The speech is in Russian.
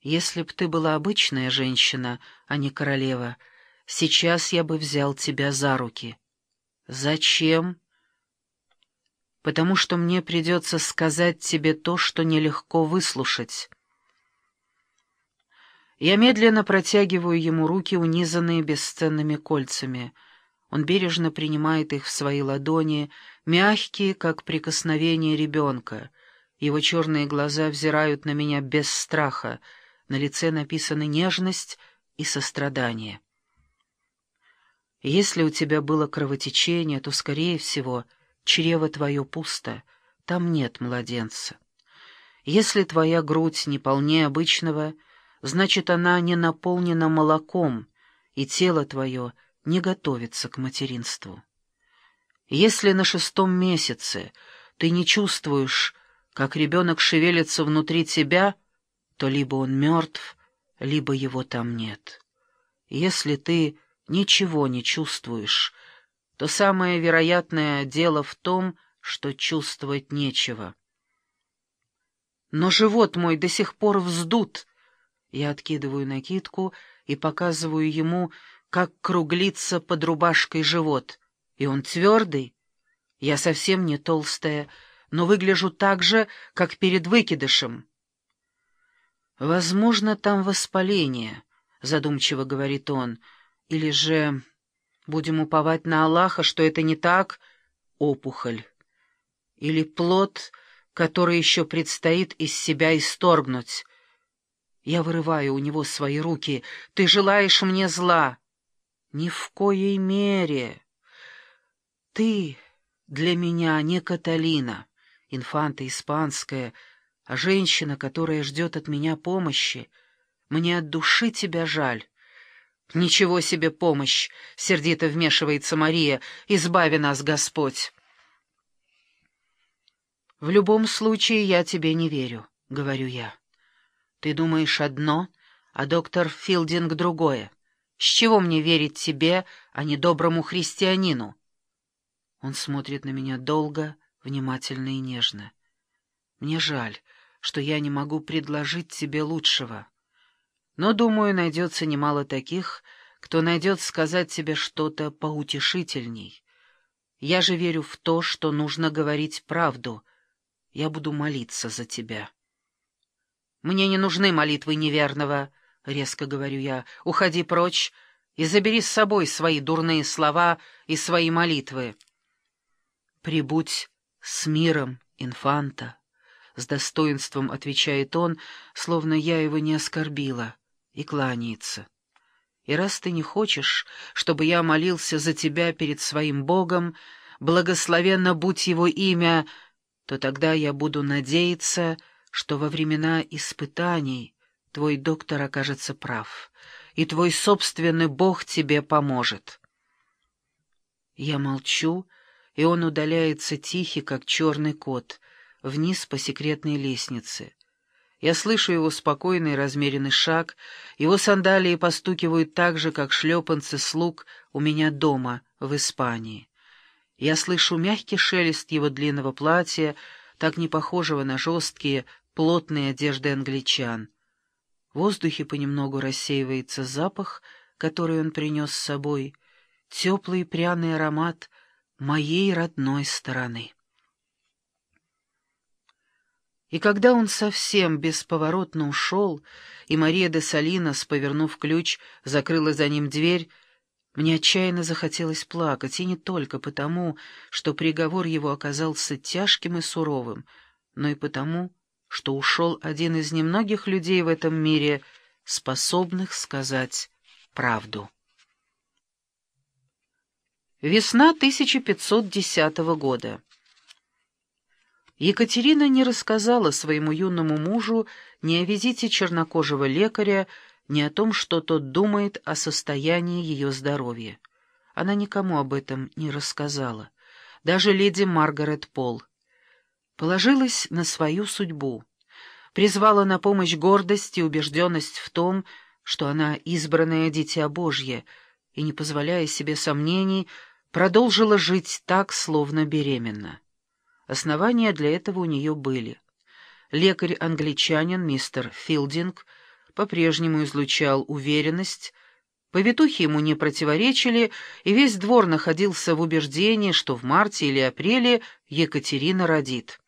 Если б ты была обычная женщина, а не королева, сейчас я бы взял тебя за руки. Зачем? Потому что мне придется сказать тебе то, что нелегко выслушать. Я медленно протягиваю ему руки, унизанные бесценными кольцами. Он бережно принимает их в свои ладони, мягкие, как прикосновение ребенка. Его черные глаза взирают на меня без страха — на лице написаны нежность и сострадание. Если у тебя было кровотечение, то, скорее всего, чрево твое пусто, там нет младенца. Если твоя грудь не полнее обычного, значит, она не наполнена молоком, и тело твое не готовится к материнству. Если на шестом месяце ты не чувствуешь, как ребенок шевелится внутри тебя — то либо он мертв, либо его там нет. Если ты ничего не чувствуешь, то самое вероятное дело в том, что чувствовать нечего. Но живот мой до сих пор вздут. Я откидываю накидку и показываю ему, как круглится под рубашкой живот. И он твердый. Я совсем не толстая, но выгляжу так же, как перед выкидышем. «Возможно, там воспаление», — задумчиво говорит он. «Или же будем уповать на Аллаха, что это не так? Опухоль. Или плод, который еще предстоит из себя исторгнуть. Я вырываю у него свои руки. Ты желаешь мне зла?» «Ни в коей мере. Ты для меня не Каталина, инфанта испанская, — а женщина, которая ждет от меня помощи. Мне от души тебя жаль. «Ничего себе помощь!» — сердито вмешивается Мария. «Избави нас, Господь!» «В любом случае я тебе не верю», — говорю я. «Ты думаешь одно, а доктор Филдинг другое. С чего мне верить тебе, а не доброму христианину?» Он смотрит на меня долго, внимательно и нежно. «Мне жаль, что я не могу предложить тебе лучшего. Но, думаю, найдется немало таких, кто найдет сказать тебе что-то поутешительней. Я же верю в то, что нужно говорить правду. Я буду молиться за тебя. «Мне не нужны молитвы неверного», — резко говорю я. «Уходи прочь и забери с собой свои дурные слова и свои молитвы». «Прибудь с миром, инфанта». С достоинством отвечает он, словно я его не оскорбила, и кланяется. И раз ты не хочешь, чтобы я молился за тебя перед своим Богом, благословенно будь его имя, то тогда я буду надеяться, что во времена испытаний твой доктор окажется прав, и твой собственный Бог тебе поможет. Я молчу, и он удаляется тихий, как черный кот — вниз по секретной лестнице. Я слышу его спокойный размеренный шаг, его сандалии постукивают так же, как шлепанцы слуг у меня дома, в Испании. Я слышу мягкий шелест его длинного платья, так не похожего на жесткие, плотные одежды англичан. В воздухе понемногу рассеивается запах, который он принес с собой, теплый пряный аромат моей родной стороны. И когда он совсем бесповоротно ушел, и Мария де Салинос, повернув ключ, закрыла за ним дверь, мне отчаянно захотелось плакать, и не только потому, что приговор его оказался тяжким и суровым, но и потому, что ушел один из немногих людей в этом мире, способных сказать правду. Весна 1510 года. Екатерина не рассказала своему юному мужу ни о визите чернокожего лекаря, ни о том, что тот думает о состоянии ее здоровья. Она никому об этом не рассказала, даже леди Маргарет Пол. Положилась на свою судьбу, призвала на помощь гордость и убежденность в том, что она избранное дитя Божье, и, не позволяя себе сомнений, продолжила жить так, словно беременна. Основания для этого у нее были. Лекарь-англичанин мистер Филдинг по-прежнему излучал уверенность, повитухи ему не противоречили, и весь двор находился в убеждении, что в марте или апреле Екатерина родит.